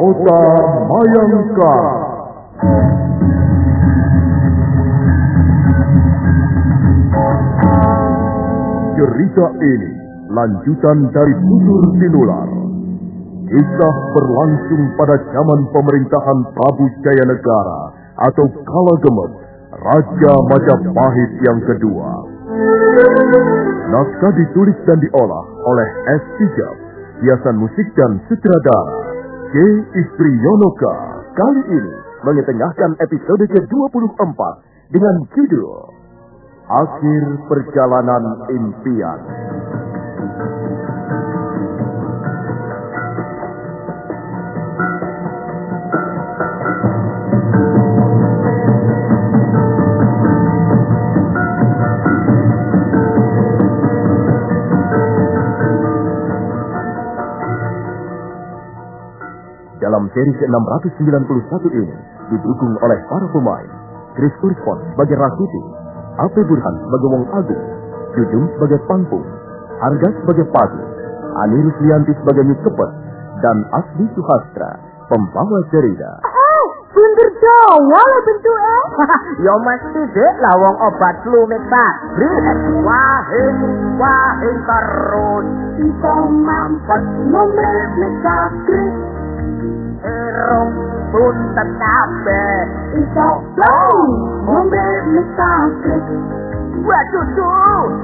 Mahkota Mayangkara. Cerita ini lanjutan dari Tutur Tinular. Kisah berlangsung pada zaman pemerintahan Prabu Jaya Negara atau Kala Gemet, Raja Majapahit yang kedua. Naskah ditulis dan diolah oleh S. Tijab, hiasan musik dan sutradara J. Istri Yonoka. Kali ini mengetengahkan episode ke-24 dengan judul Akhir Perjalanan Impian. Dalam seri ke-691 ini didukung oleh para pemain Chris Urspon sebagai Rasuti, Ape Burhan sebagai Wong Agung, Jujung sebagai Pangpung, Harga sebagai Pagu, Ani Ruslianti sebagai Nyukepet, dan Asli Suhastra, pembawa cerita. Oh, bundur Jawa lah bentuknya. Ya mesti dek lah wong obat flu Mekbri. Wahing wahing terus Bisa mampet ngombe mesakri. Erong pun tetape Iso. Dong Ngombe mesakit Buat cucu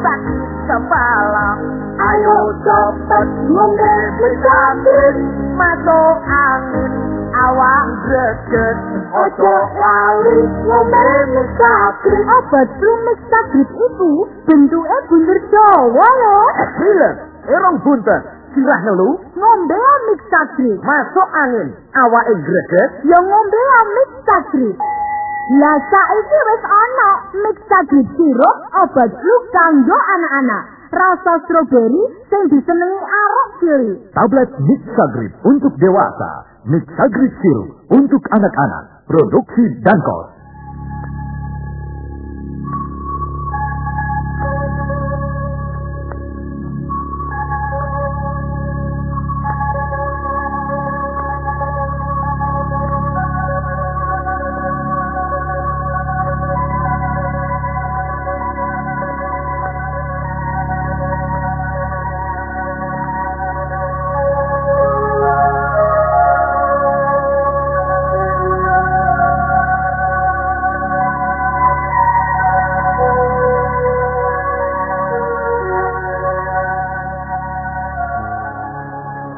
Sakit kepala. Ayo cepet Ngombe mesakit Masuk angin Awang greget. Ojo lali Ngombe mesakit Apa tuh mesakit itu? Bentuknya bunder jawa loh. Eh bila Erong eh, bunder Sirah nelu, Ngombe mesakri. masuk angin awak greget. Ya ngombe mixagrid. Lah saiki wis ana mixagrid sirup obat flu kanggo anak-anak. Rasa stroberi sing disenengi arek cilik. Tablet Mixagrip untuk dewasa, Mixagrip Sirup untuk anak-anak, produksi Dankos.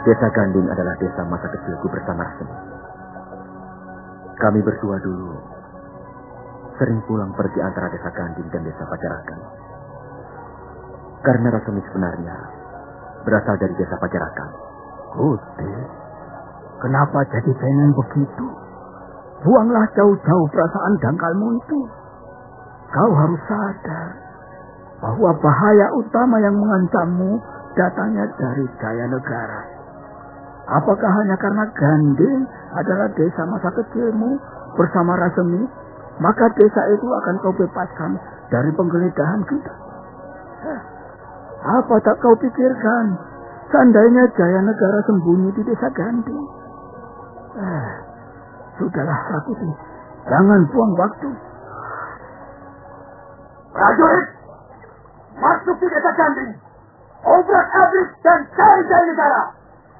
Desa Ganding adalah desa masa kecilku bersama Rasemi. Kami berdua dulu sering pulang pergi antara desa Ganding dan desa Pajarakan. Karena Rasemi sebenarnya berasal dari desa Pajarakan. Gusti, kenapa jadi pengen begitu? Buanglah jauh-jauh perasaan dangkalmu itu. Kau harus sadar bahwa bahaya utama yang mengancammu datangnya dari Jaya Negara. Apakah hanya karena Ganding adalah desa masa kecilmu bersama Rasemi, maka desa itu akan kau bebaskan dari penggeledahan kita? Apa tak kau pikirkan? Seandainya Jaya Negara sembunyi di desa Ganding. Eh, sudahlah Rakuti, jangan buang waktu. Prajurit, masuk di desa Ganding. Obrak abrik dan cari cari negara.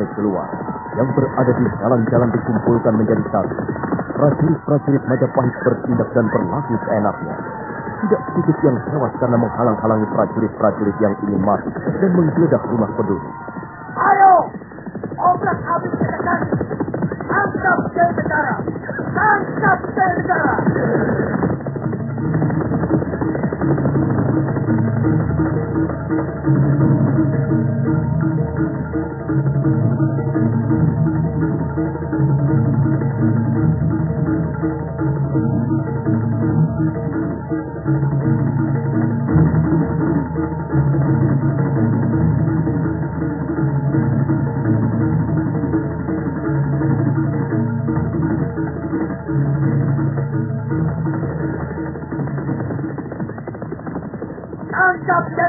ditarik keluar. Yang berada di jalan-jalan dikumpulkan menjadi satu. prajurit-prajurit Majapahit bertindak dan berlaku seenaknya. Tidak sedikit yang tewas karena menghalang-halangi prajurit-prajurit yang ingin masuk dan menggeledah rumah penduduk. Ayo, obrak abrik tekan. Tangkap Jaya Negara. Tangkap Jaya Negara. Tangkap Jaya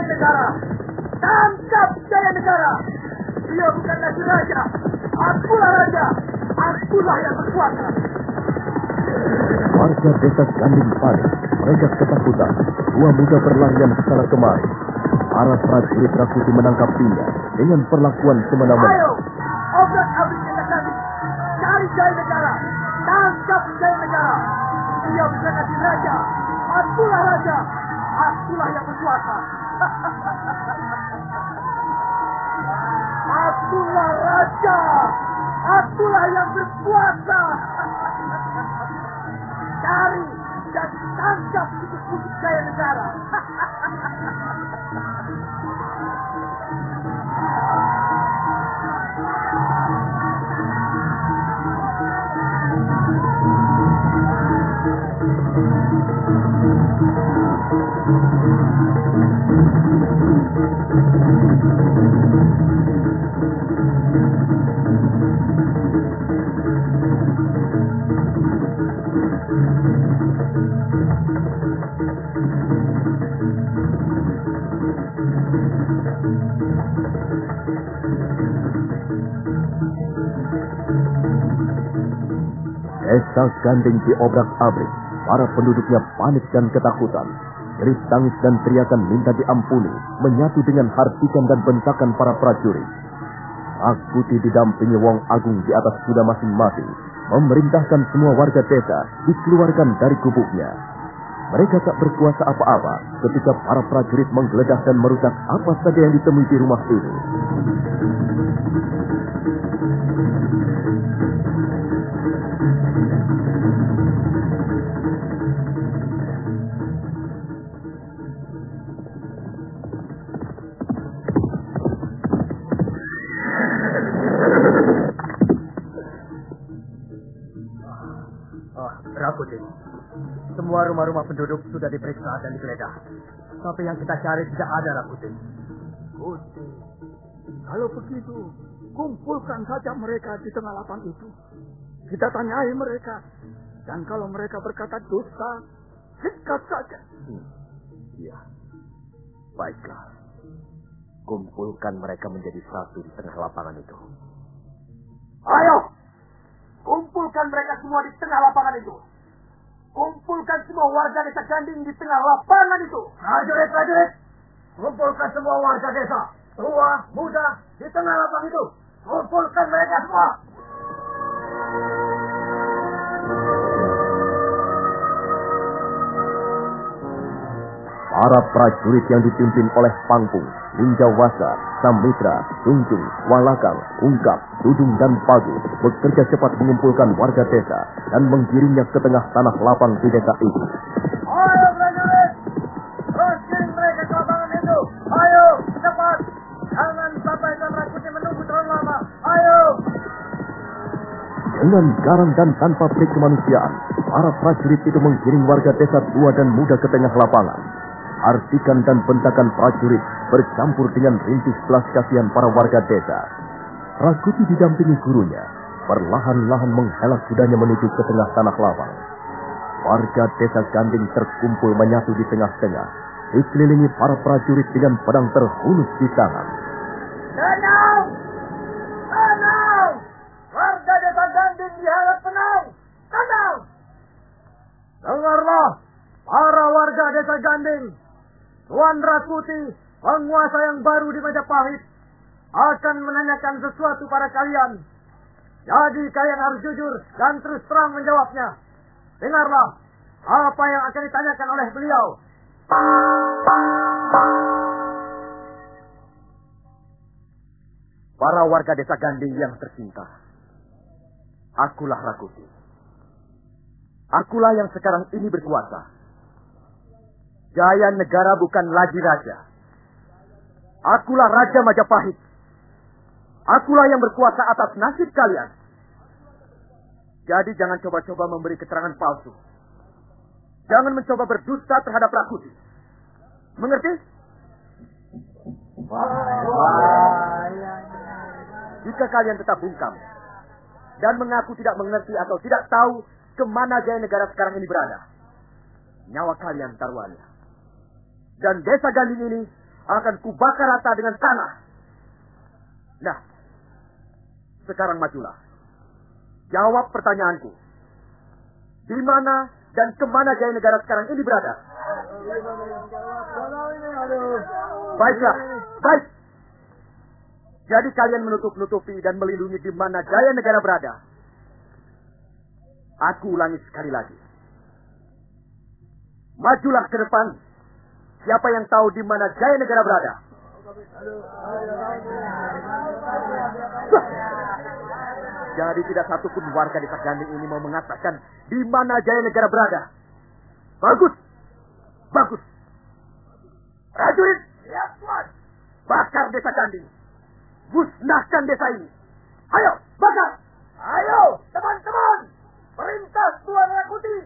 Negara. Tangkap Warga desa Ganding panik. Mereka ketakutan. Dua muda berlarian ke sana kemari. Para prajurit Rakuti menangkapinya dengan perlakuan semena-mena. Ayo, obrak abrik tekan. Cari Jaya Negara. Tangkap Jaya Negara. Dia bukan lagi raja. Akulah raja. Akulah yang berkuasa. Akulah raja. Akulah yang berkuasa. Tikus-tikus Jaya Desa Ganding diobrak-abrik. Para penduduknya panik dan ketakutan. Jerit tangis dan teriakan minta diampuni menyatu dengan hartikan dan bentakan para prajurit. Akuti didampingi Wong Agung di atas kuda masing-masing, memerintahkan semua warga desa dikeluarkan dari gubuknya. Mereka tak berkuasa apa-apa ketika para prajurit menggeledah dan merusak apa saja yang ditemui di rumah itu. Dan digeledah. Tapi yang kita cari tidak ada, Rakuti. Kuti, kalau begitu, kumpulkan saja mereka di tengah lapang itu. Kita tanyai mereka. Dan kalau mereka berkata dusta, sikat saja. Iya. Baiklah. Kumpulkan mereka menjadi satu di tengah lapangan itu. Ayo, kumpulkan mereka semua di tengah lapangan itu. Kumpulkan semua warga desa Ganding di tengah lapangan itu. Prajurit, prajurit, kumpulkan semua warga desa, tua, muda, di tengah lapangan itu. Kumpulkan mereka semua. Para prajurit yang dipimpin oleh Pangpung, Linjawasa, Samitra, Tunjung, Walakang, Ungkap, Dudung, dan Pagu bekerja cepat mengumpulkan warga desa dan menggiringnya ke tengah tanah lapang di desa itu. Ayo prajurit, terus kirim mereka ke lapangan itu. Ayo, cepat. Jangan sampai Rakuti menunggu terlalu lama. Ayo. Dengan garang dan tanpa perik kemanusiaan, para prajurit itu menggiring warga desa tua dan muda ke tengah lapangan. Artikan dan bentakan prajurit bercampur dengan rintis belas kasihan para warga desa. Rakuti didampingi gurunya, perlahan-lahan menghela kudanya menuju ke tengah tanah lapang. Warga desa Ganding terkumpul menyatu di tengah-tengah, dikelilingi para prajurit dengan pedang terhunus di tangan. Tenang! Tenang! Warga desa Ganding diharap tenang! Tenang! Dengarlah, para warga desa Ganding. Tuan Rakuti, penguasa yang baru di Majapahit, akan menanyakan sesuatu pada kalian. Jadi kalian harus jujur dan terus terang menjawabnya. Dengarlah apa yang akan ditanyakan oleh beliau. Para warga desa Ganding yang tercinta. Akulah Rakuti. Akulah yang sekarang ini berkuasa. Jaya negara bukan lagi raja. Akulah Raja Majapahit. Akulah yang berkuasa atas nasib kalian. Jadi jangan coba-coba memberi keterangan palsu. Jangan mencoba berdusta terhadap Rakuti. Mengerti? Jika kalian tetap bungkam dan mengaku tidak mengerti atau tidak tahu ke mana jaya negara sekarang ini berada, nyawa kalian taruhannya. Dan desa Ganding ini akan kubakar rata dengan tanah. Nah, sekarang majulah. Jawab pertanyaanku. Di mana dan ke mana jaya negara sekarang ini berada? Baiklah, baik. Jadi kalian menutup-nutupi dan melindungi di mana jaya negara berada. Aku ulangi sekali lagi. Majulah ke depan. Siapa yang tahu di mana jaya negara berada? Jadi tidak satupun warga di Ganding ini mau mengatakan di mana jaya negara berada. Bagus. Bagus. Prajurit, Ya, Tuan. bakar desa Ganding. Musnahkan desa ini. Ayo, bakar. Ayo, teman-teman. Perintah Tuan Rakuti.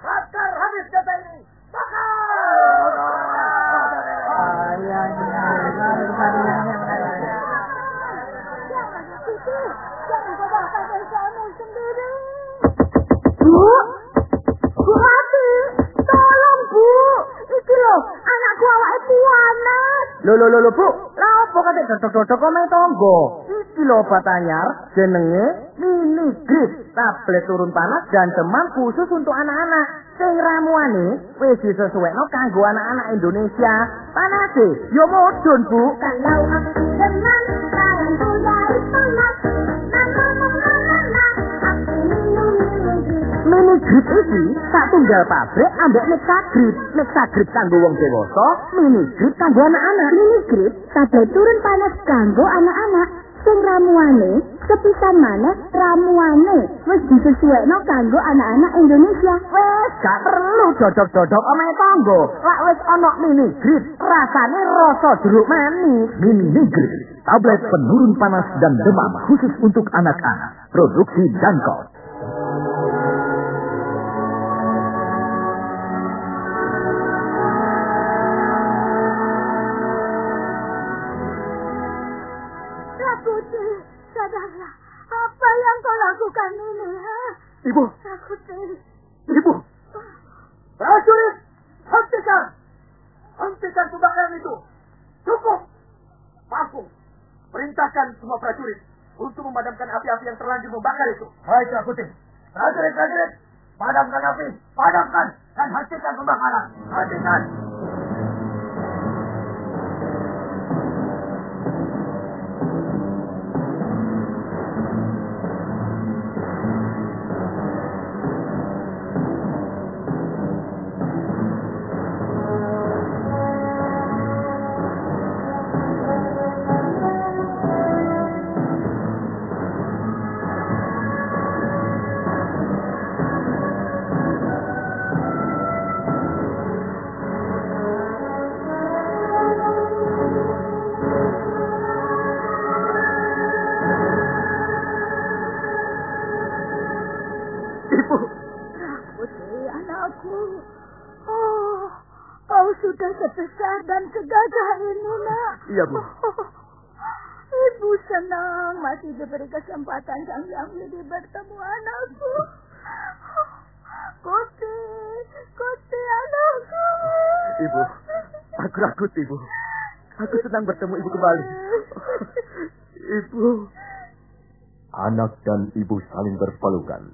Bakar habis desa ini. Desamu sendiri. Bu, Bu Rati, tolong Bu. Iki loh, anakku awake puanas. Lho lho lho Bu. Lah apa kate dodok-dodok kok main tonggo? Iki lho obat anyar jenenge mini grip, tablet turun panas dan demam khusus untuk anak-anak. Sing ramuane wis disesuaikno kanggo anak-anak Indonesia. Panase yo modun, Bu. Kalau aku senang, Grip iki tak tunggal pabrik ambek Nexa grip. Nexa grip kanggo wong dewasa, mini grip kanggo anak-anak. Mini grip tablet turun panas kanggo anak-anak. Sing ramuane, sepisan maneh ramuane wis disesuaikno kanggo anak-anak Indonesia. Wes gak perlu dodok-dodok omahe tanggo. Lak wis ana mini grip, rasane rasa jeruk manis. Mini Grip, tablet penurun panas dan demam khusus untuk anak-anak. Produksi Dankot. Terlanjur membakar itu. Baik, Rakuti. Prajurit, prajurit. Padamkan api. Kembali. Ibu. Anak dan ibu saling berpelukan.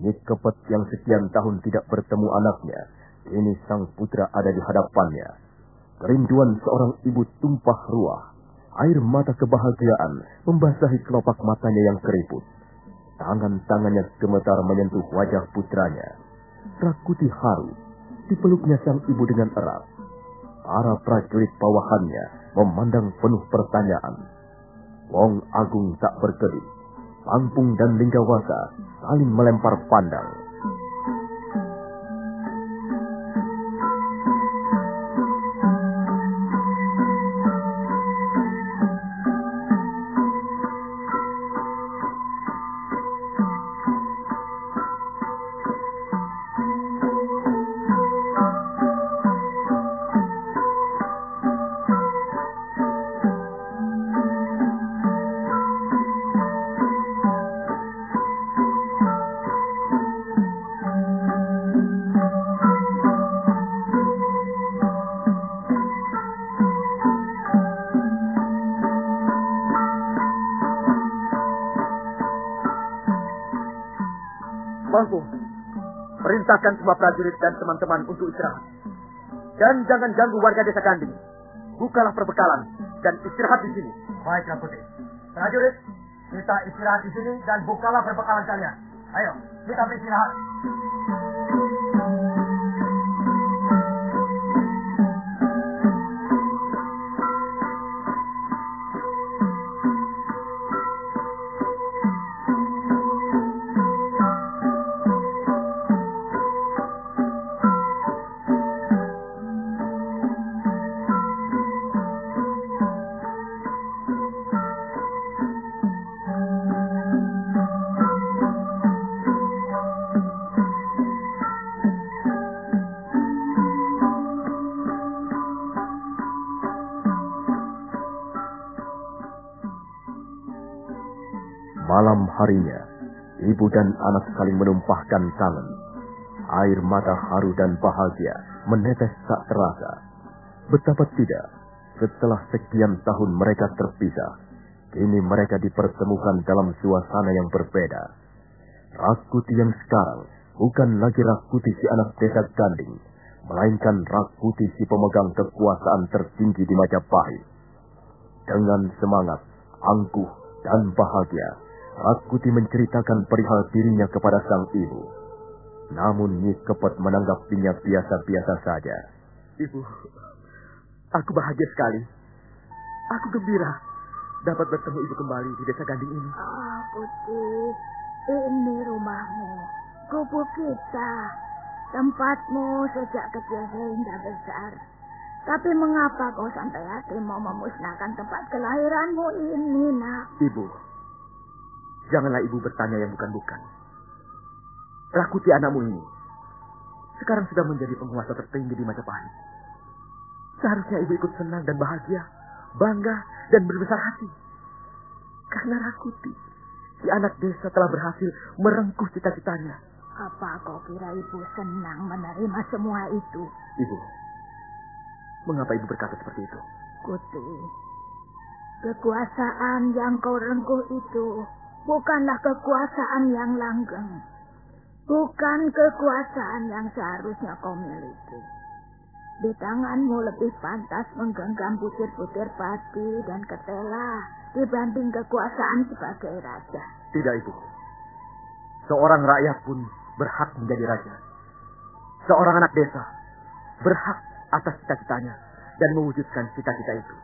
Nyekepet yang sekian tahun tidak bertemu anaknya, ini sang putra ada di hadapannya. Kerinduan seorang ibu tumpah ruah. Air mata kebahagiaan membasahi kelopak matanya yang keriput. Tangan-tangannya gemetar menyentuh wajah putranya. Rakuti haru, dipeluknya sang ibu dengan erat. Para prajurit bawahannya memandang penuh pertanyaan. Wong Agung tak berkedip. Lampung dan Linggawasa saling melempar pandang. Perintahkan semua prajurit dan teman-teman untuk istirahat. Dan jangan ganggu warga desa Ganding. Bukalah perbekalan dan istirahat di sini. Baiklah, Putih. Prajurit, kita istirahat di sini dan bukalah perbekalan kalian. Ayo, kita beristirahat. Ibu dan anak saling menumpahkan tangan. Air mata haru dan bahagia menetes tak terasa. Betapa tidak, setelah sekian tahun mereka terpisah, kini mereka dipertemukan dalam suasana yang berbeda. Rakuti yang sekarang bukan lagi Rakuti si anak desa Ganding, melainkan Rakuti si pemegang kekuasaan tertinggi di Majapahit. Dengan semangat, angkuh, dan bahagia, Rakuti menceritakan perihal dirinya kepada sang ibu. Namun Nyi Kepet menanggapinya biasa-biasa saja. Ibu, aku bahagia sekali. Aku gembira dapat bertemu ibu kembali di desa Ganding ini. Ah, Putih, ini rumahmu, gubuk kita, tempatmu sejak kecil hingga besar. Tapi mengapa kau sampai hati mau memusnahkan tempat kelahiranmu ini, nak? Ibu, janganlah ibu bertanya yang bukan-bukan. Rakuti anakmu ini sekarang sudah menjadi penguasa tertinggi di Majapahit. Seharusnya ibu ikut senang dan bahagia, bangga dan berbesar hati. Karena Rakuti, si anak desa telah berhasil merengkuh cita-citanya. Apa kau kira ibu senang menerima semua itu? Ibu, mengapa ibu berkata seperti itu? Kuti, kekuasaan yang kau rengkuh itu bukanlah kekuasaan yang langgeng. Bukan kekuasaan yang seharusnya kau miliki. Di tanganmu lebih pantas menggenggam butir-butir padi dan ketela dibanding kekuasaan sebagai raja. Tidak, Ibu. Seorang rakyat pun berhak menjadi raja. Seorang anak desa berhak atas cita-citanya dan mewujudkan cita-cita itu.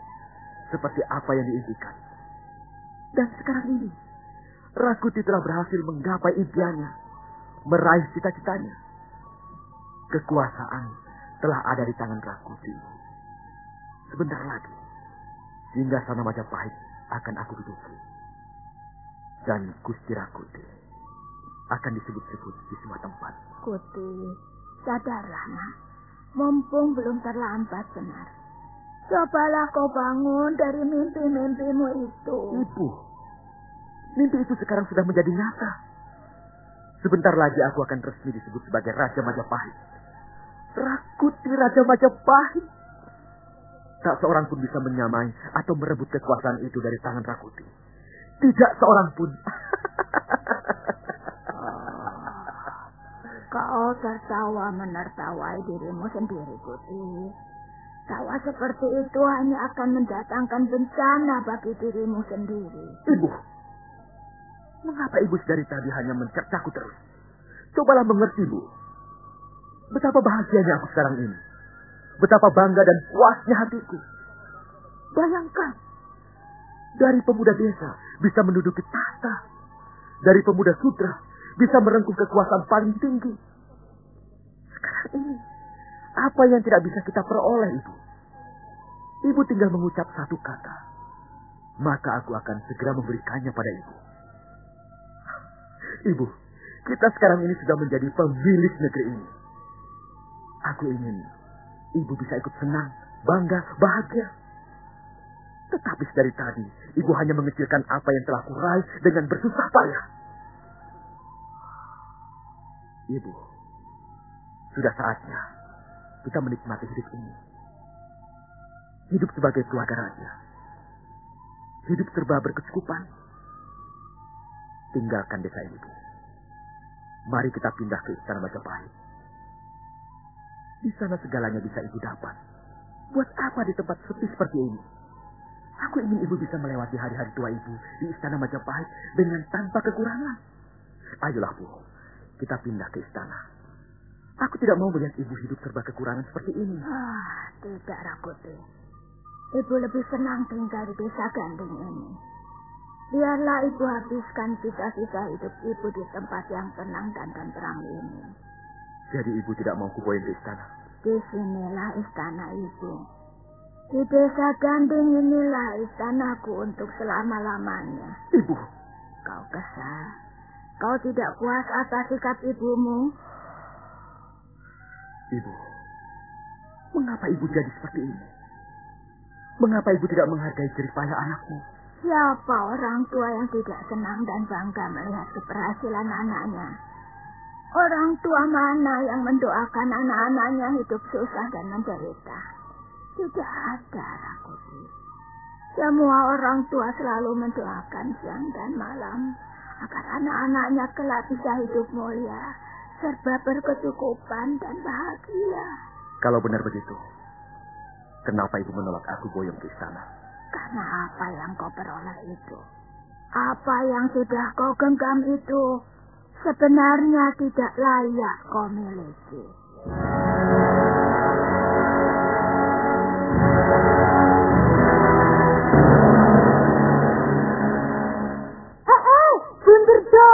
Seperti apa yang diimpikan. Dan sekarang ini, Rakuti telah berhasil menggapai impiannya. Meraih cita-citanya. Kekuasaan telah ada di tangan Rakuti. Sebentar lagi, hingga sana Majapahit akan aku duduki. Dan Gusti Rakuti akan disebut-sebut di semua tempat. Kuti, sadarlah nak. Mumpung belum terlambat benar. Cobalah kau bangun dari mimpi-mimpimu itu. Ibu, mimpi itu sekarang sudah menjadi nyata. Sebentar lagi aku akan resmi disebut sebagai Raja Majapahit. Rakuti Raja Majapahit. Tak seorang pun bisa menyamai atau merebut kekuasaan itu dari tangan Rakuti. Tidak seorang pun. Kau tertawa menertawai dirimu sendiri, Kuti. Tawa seperti itu hanya akan mendatangkan bencana bagi dirimu sendiri. Ibu, mengapa ibu dari tadi hanya mencercaku terus? Cobalah mengerti, Bu. Betapa bahagianya aku sekarang ini. Betapa bangga dan puasnya hatiku. Bayangkan, dari pemuda desa bisa menduduki tahta. Dari pemuda sudra bisa merengkuh kekuasaan paling tinggi. Sekarang ini, apa yang tidak bisa kita peroleh, Ibu? Ibu tinggal mengucap satu kata. Maka aku akan segera memberikannya pada Ibu. Ibu, kita sekarang ini sudah menjadi pemilik negeri ini. Aku ingin Ibu bisa ikut senang, bangga, bahagia. Tetapi dari tadi, Ibu hanya mengecilkan apa yang telah kurai dengan bersusah payah. Ibu, sudah saatnya kita menikmati hidup ini. Hidup sebagai keluarga raja. Hidup serba berkecukupan. Tinggalkan desa ini. Mari kita pindah ke Istana Majapahit. Di sana segalanya bisa ibu dapat. Buat apa di tempat sepi seperti ini? Aku ingin ibu bisa melewati hari-hari tua ibu di Istana Majapahit dengan tanpa kekurangan. Ayolah, Bu. Kita pindah ke istana. Aku tidak mau melihat ibu hidup serba kekurangan seperti ini. Ah, tidak, Rakuti. Ibu lebih senang tinggal di desa Ganding ini. Biarlah ibu habiskan sisa-sisa hidup ibu di tempat yang tenang dan tenteram ini. Jadi ibu tidak mau kuboyong ke istana? Di sinilah istana ibu. Di desa Ganding inilah istanaku untuk selama-lamanya. Ibu, Kau kesal. Kau tidak puas atas sikap ibumu. ibu. Mengapa ibu jadi seperti ini? Mengapa ibu tidak menghargai jerih payah anakmu? Siapa orang tua yang tidak senang dan bangga melihat keberhasilan anaknya? Orang tua mana yang mendoakan anak-anaknya hidup susah dan menderita? Tidak ada, Rakuti. Semua orang tua selalu mendoakan siang dan malam agar anak-anaknya kelak bisa hidup mulia, serba berkecukupan dan bahagia. Kalau benar begitu, kenapa ibu menolak aku boyong ke istana? Karena apa yang kau peroleh itu, apa yang sudah kau genggam itu, sebenarnya tidak layak kau miliki.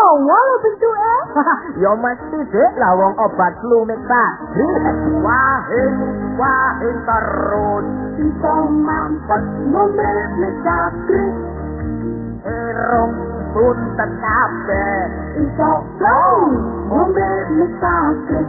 Jawa lo bentuk eh. ya mesti dek lah wong obat flu nek Pak. Wahin wahin terus. Iso mampet ngomret nek sakri. Erong pun tetape. Iso blow ngomret nek sakri.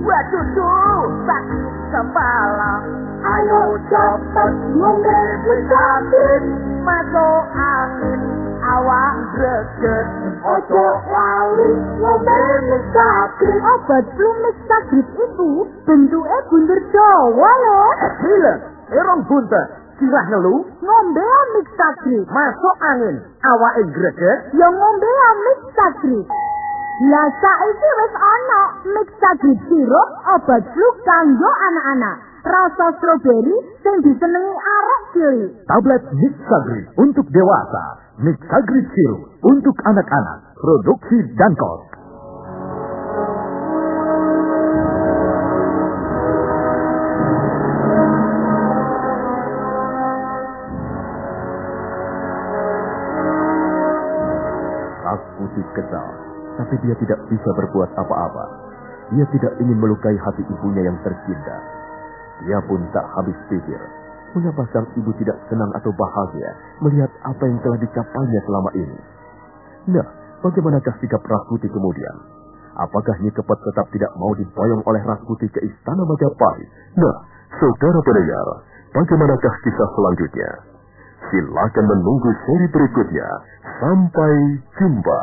Waduh tuh sakit kepala. Ayo cepet ngomret nek. Masuk angin awak greget. Ojo lali ngombe Mexagri. Obat flu Mexagri itu bentuknya bundur dawa loh. Gila, irung buntet. Kirah nelu, Ngombe Mexagri. masuk angin awak greget. Ya ngombe Mexagri. Lah saiki wis ana Mexagri sirup obat flu kanggo anak-anak. Rasa stroberi sing disenengi arek cilik. Tablet Mixagri untuk dewasa. Mixagri Sirup untuk anak-anak. Produksi Dankos. Rakuti kesal, tapi dia tidak bisa berbuat apa-apa. Dia tidak ingin melukai hati ibunya yang tercinta. Dia pun tak habis pikir, mengapa sang ibu tidak senang atau bahagia melihat apa yang telah dicapainya selama ini. Nah, bagaimanakah sikap Rakuti kemudian? Apakah Nyekepet tetap tidak mau diboyong oleh Rakuti ke istana Majapahit? Nah, saudara pendengar, bagaimanakah kisah selanjutnya? Silakan menunggu seri berikutnya. Sampai jumpa.